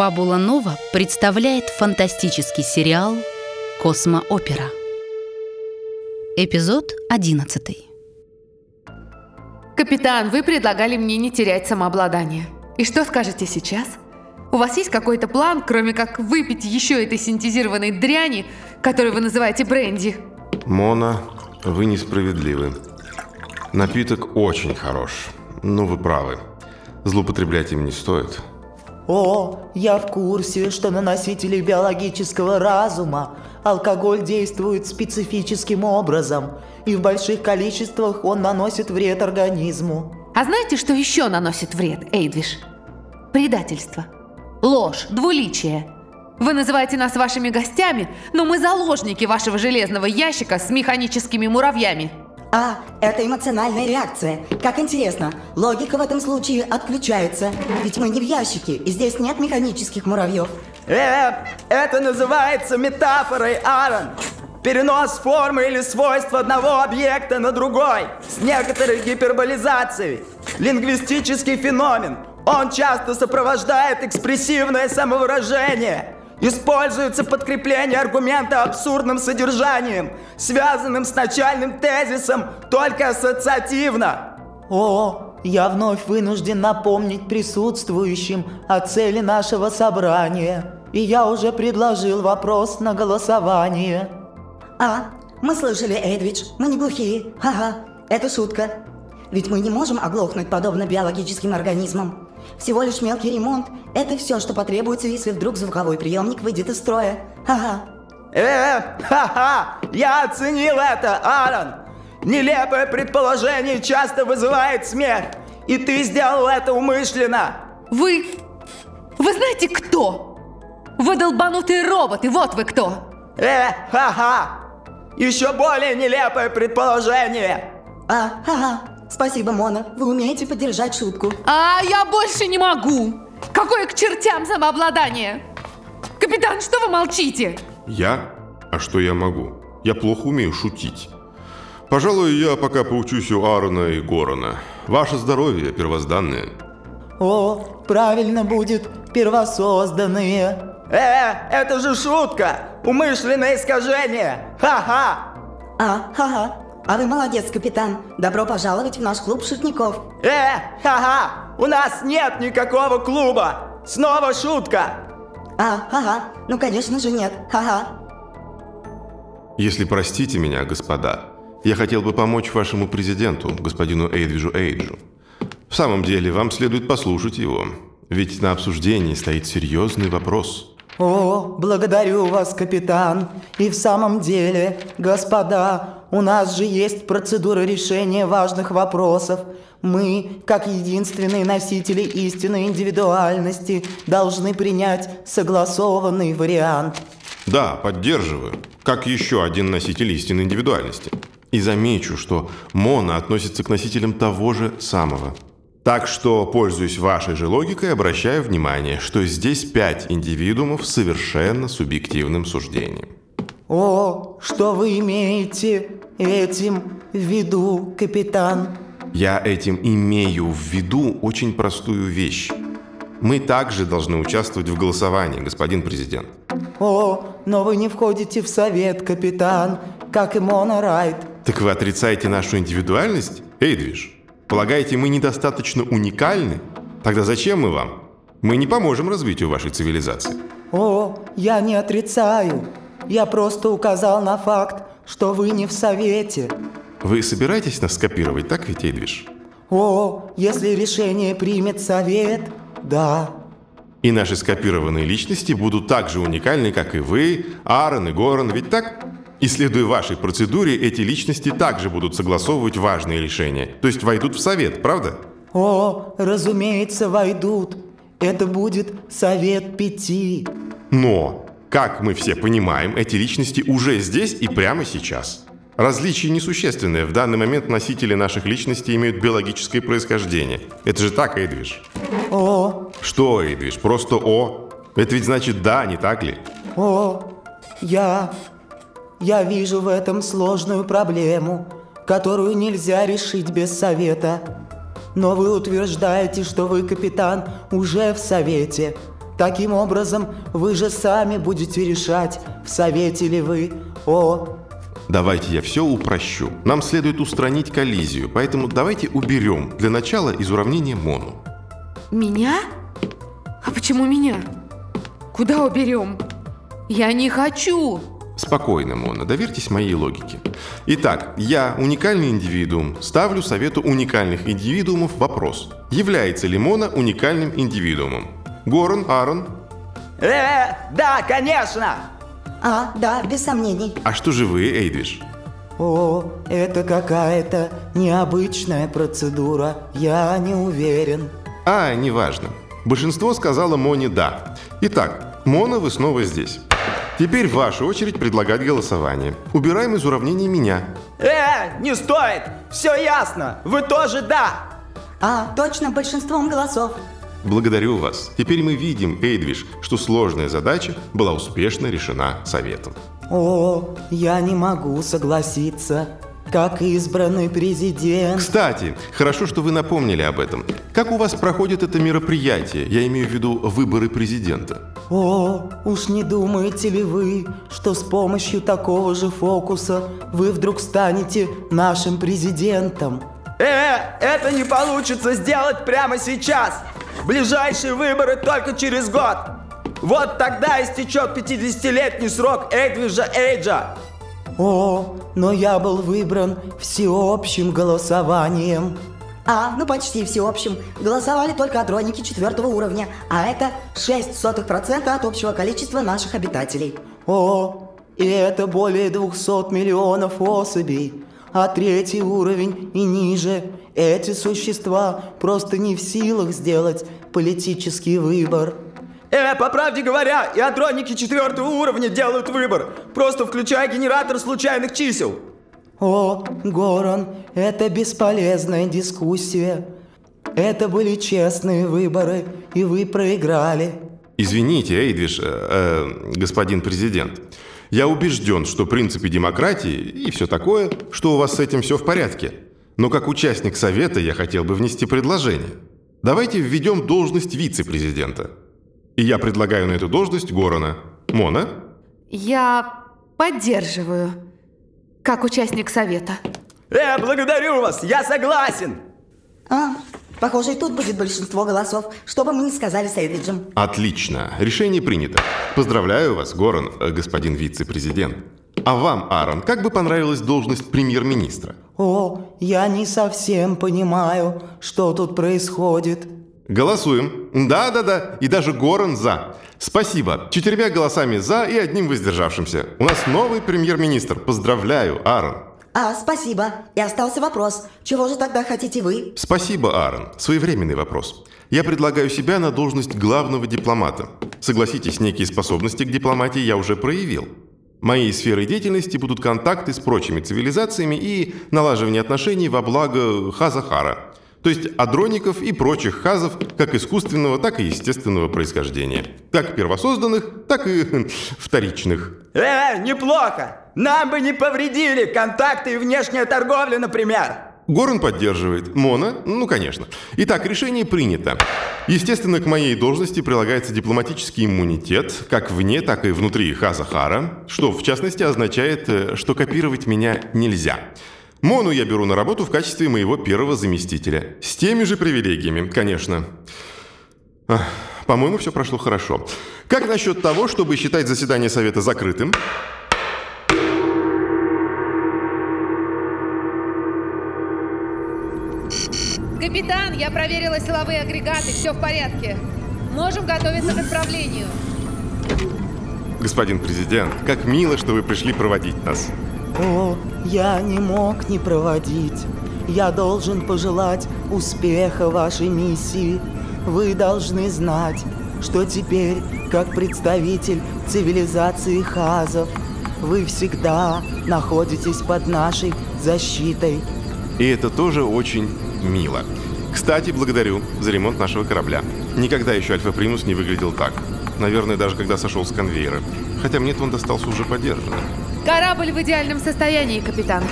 Фабула Нова представляет фантастический сериал «Космоопера». Эпизод 11. Капитан, вы предлагали мне не терять самообладание. И что скажете сейчас? У вас есть какой-то план, кроме как выпить еще этой синтезированной дряни, которую вы называете бренди? Мона, вы несправедливы. Напиток очень хорош. Но вы правы. Злоупотреблять им не стоит. О, я в курсе, что на носителей биологического разума алкоголь действует специфическим образом, и в больших количествах он наносит вред организму. А знаете, что еще наносит вред, Эйдвиш? Предательство. Ложь, двуличие. Вы называете нас вашими гостями, но мы заложники вашего железного ящика с механическими муравьями. А, это эмоциональная реакция. Как интересно, логика в этом случае отключается. Ведь мы не в ящике, и здесь нет механических муравьев. Э, это называется метафорой, Аарон. Перенос формы или свойств одного объекта на другой с некоторой гиперболизацией. Лингвистический феномен. Он часто сопровождает экспрессивное самовыражение. Используется подкрепление аргумента абсурдным содержанием, связанным с начальным тезисом только ассоциативно. О, я вновь вынужден напомнить присутствующим о цели нашего собрания. И я уже предложил вопрос на голосование. А, мы слышали, Эдвидж, мы не глухие. Ха-ха, это шутка. Ведь мы не можем оглохнуть подобно биологическим организмам. Всего лишь мелкий ремонт – это все, что потребуется, если вдруг звуковой приемник выйдет из строя. Ага. Э, ха-ха, я оценил это, Аарон. Нелепое предположение часто вызывает смех. И ты сделал это умышленно. Вы... Вы знаете, кто? Вы долбанутые роботы, вот вы кто. Э, ха-ха. Еще более нелепое предположение. А, ага. Спасибо, Мона. Вы умеете поддержать шутку. А я больше не могу. Какое к чертям самообладание? Капитан, что вы молчите? Я? А что я могу? Я плохо умею шутить. Пожалуй, я пока поучусь у Аарона и Горона. Ваше здоровье первозданное. О, правильно будет первосозданные. Э, это же шутка! Умышленное искажение! Ха-ха! А, ха-ха. А вы молодец, капитан. Добро пожаловать в наш клуб шутников. Э, ха-ха! У нас нет никакого клуба! Снова шутка! А, ага. Ну, конечно же, нет. Ха-ха. Если простите меня, господа, я хотел бы помочь вашему президенту, господину Эйдвижу Эйджу. В самом деле, вам следует послушать его, ведь на обсуждении стоит серьезный вопрос. О, благодарю вас, капитан. И в самом деле, господа, у нас же есть процедура решения важных вопросов. Мы, как единственные носители истинной индивидуальности, должны принять согласованный вариант. Да, поддерживаю. Как еще один носитель истинной индивидуальности. И замечу, что Мона относится к носителям того же самого. Так что, пользуясь вашей же логикой, обращаю внимание, что здесь пять индивидуумов совершенно субъективным суждением. О, что вы имеете этим в виду, капитан? Я этим имею в виду очень простую вещь. Мы также должны участвовать в голосовании, господин президент. О, но вы не входите в совет, капитан, как и Мона Райт. Так вы отрицаете нашу индивидуальность, Эйдвиш? Полагаете, мы недостаточно уникальны? Тогда зачем мы вам? Мы не поможем развитию вашей цивилизации. О, я не отрицаю. Я просто указал на факт, что вы не в совете. Вы собираетесь нас скопировать, так ведь, Эйдвиш? О, если решение примет совет, да. И наши скопированные личности будут так же уникальны, как и вы, Аарон и Горан, ведь так? И следуя вашей процедуре, эти личности также будут согласовывать важные решения, то есть войдут в совет, правда? О, разумеется, войдут. Это будет совет пяти. Но, как мы все понимаем, эти личности уже здесь и прямо сейчас. Различие несущественное. В данный момент носители наших личностей имеют биологическое происхождение. Это же так, Эдвиш? О, Что, Эдвиш, просто «о»? Это ведь значит «да», не так ли? о, я... Я вижу в этом сложную проблему, которую нельзя решить без совета. Но вы утверждаете, что вы, капитан, уже в совете. Таким образом, вы же сами будете решать, в совете ли вы о... Давайте я все упрощу. Нам следует устранить коллизию, поэтому давайте уберем для начала из уравнения Мону. Меня? А почему меня? Куда уберем? Я не хочу. Спокойно, Мона, доверьтесь моей логике. Итак, я, уникальный индивидуум, ставлю совету уникальных индивидуумов вопрос. Является ли Мона уникальным индивидуумом? Горан, Аарон. Э, да, конечно! А, да, без сомнений. А что же вы, Эйдвиш? О, это какая-то необычная процедура, я не уверен. А, неважно. Большинство сказало Моне «да». Итак, Мона, вы снова здесь. Теперь ваша очередь предлагать голосование. Убираем из уравнения меня. Э, не стоит! Все ясно! Вы тоже да! А, точно, большинством голосов. Благодарю вас. Теперь мы видим, Эйдвиш, что сложная задача была успешно решена Советом. О, я не могу согласиться. Как избранный президент. Кстати, хорошо, что вы напомнили об этом. Как у вас проходит это мероприятие? Я имею в виду выборы президента. О, уж не думаете ли вы, что с помощью такого же фокуса вы вдруг станете нашим президентом? Э, это не получится сделать прямо сейчас! Ближайшие выборы только через год! Вот тогда истечет 50-летний срок Эдвижа Эйджа! О, но я был выбран всеобщим голосованием. А, ну почти всеобщим. Голосовали только адроники четвертого уровня, а это 0,06% от общего количества наших обитателей. О, и это более 200 миллионов особей. А третий уровень и ниже. Эти существа просто не в силах сделать политический выбор. Э, по правде говоря, и адроники четвертого уровня делают выбор, просто включая генератор случайных чисел. О, Горан, это бесполезная дискуссия. Это были честные выборы, и вы проиграли. Извините, Эйдвиш, э, э, господин президент. Я убежден, что принципы демократии и все такое, что у вас с этим все в порядке. Но как участник Совета я хотел бы внести предложение. Давайте введем должность вице-президента. И я предлагаю на эту должность Горана. Мона? Я поддерживаю. Как участник совета. Э, благодарю вас, я согласен. А, похоже, и тут будет большинство голосов, что бы мы ни сказали с Эйдриджем. Отлично. Решение принято. Поздравляю вас, Горан, э, господин вице-президент. А вам, Аарон, как бы понравилась должность премьер-министра? О, я не совсем понимаю, что тут происходит. Голосуем. Да-да-да, и даже Горан за. Спасибо. Четырьмя голосами за и одним воздержавшимся. У нас новый премьер-министр. Поздравляю, Аарон. А, спасибо. И остался вопрос. Чего же тогда хотите вы? Спасибо, Аарон. Своевременный вопрос. Я предлагаю себя на должность главного дипломата. Согласитесь, некие способности к дипломатии я уже проявил. Моей сферой деятельности будут контакты с прочими цивилизациями и налаживание отношений во благо Хазахара – то есть адроников и прочих хазов как искусственного, так и естественного происхождения. Как первосозданных, так и вторичных. Э, неплохо! Нам бы не повредили контакты и внешняя торговля, например. Горан поддерживает. Мона? Ну, конечно. Итак, решение принято. Естественно, к моей должности прилагается дипломатический иммунитет, как вне, так и внутри Хазахара, что, в частности, означает, э, что копировать меня нельзя. Мону я беру на работу в качестве моего первого заместителя. С теми же привилегиями, конечно. По-моему, все прошло хорошо. Как насчет того, чтобы считать заседание Совета закрытым? Капитан, я проверила силовые агрегаты, все в порядке. Можем готовиться к отправлению. Господин президент, как мило, что вы пришли проводить нас. О, я не мог не проводить. Я должен пожелать успеха вашей миссии. Вы должны знать, что теперь, как представитель цивилизации Хазов, вы всегда находитесь под нашей защитой. И это тоже очень мило. Кстати, благодарю за ремонт нашего корабля. Никогда еще Альфа Примус не выглядел так. Наверное, даже когда сошел с конвейера. Хотя мне-то он достался уже подержанным. Корабль в идеальном состоянии, капитан.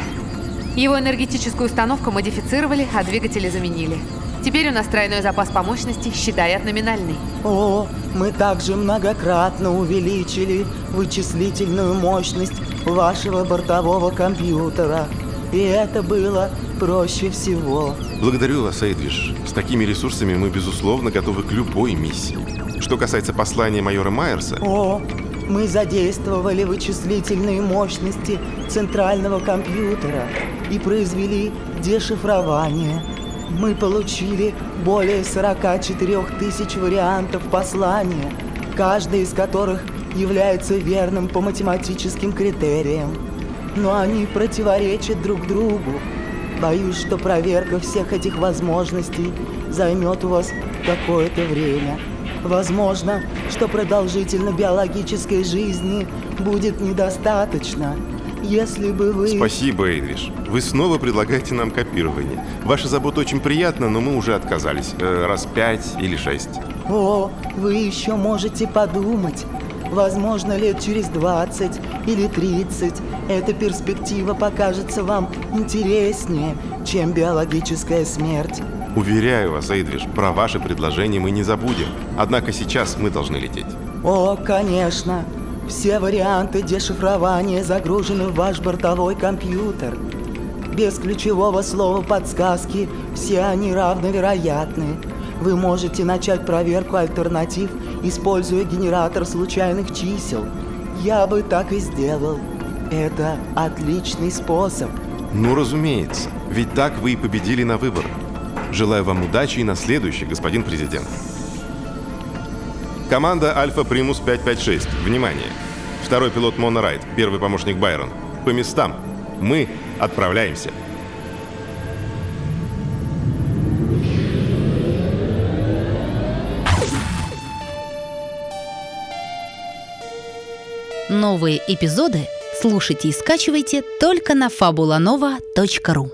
Его энергетическую установку модифицировали, а двигатели заменили. Теперь у нас тройной запас по мощности, считай от номинальный. О, мы также многократно увеличили вычислительную мощность вашего бортового компьютера. И это было проще всего. Благодарю вас, Эйдвиш. С такими ресурсами мы, безусловно, готовы к любой миссии. Что касается послания майора Майерса, О, мы задействовали вычислительные мощности центрального компьютера и произвели дешифрование. Мы получили более 44 тысяч вариантов послания, каждый из которых является верным по математическим критериям. Но они противоречат друг другу. Боюсь, что проверка всех этих возможностей займет у вас какое-то время. Возможно, что продолжительно биологической жизни будет недостаточно. Если бы вы... спасибо, Эйдвиш. Вы снова предлагаете нам копирование. Ваша забота очень приятна, но мы уже отказались. Э, раз пять или шесть. О, вы еще можете подумать. Возможно, лет через 20 или 30 эта перспектива покажется вам интереснее, чем биологическая смерть. Уверяю вас, Эйдвиш, про ваше предложение мы не забудем. Однако сейчас мы должны лететь. О, конечно. Все варианты дешифрования загружены в ваш бортовой компьютер. Без ключевого слова подсказки все они равновероятны. Вы можете начать проверку альтернатив, используя генератор случайных чисел. Я бы так и сделал. Это отличный способ. Ну, разумеется. Ведь так вы и победили на выборах. Желаю вам удачи и на следующий, господин президент. Команда Альфа Примус 556. Внимание! Второй пилот Мона первый помощник Байрон. По местам. Мы отправляемся. Новые эпизоды слушайте и скачивайте только на fabulanova.ru.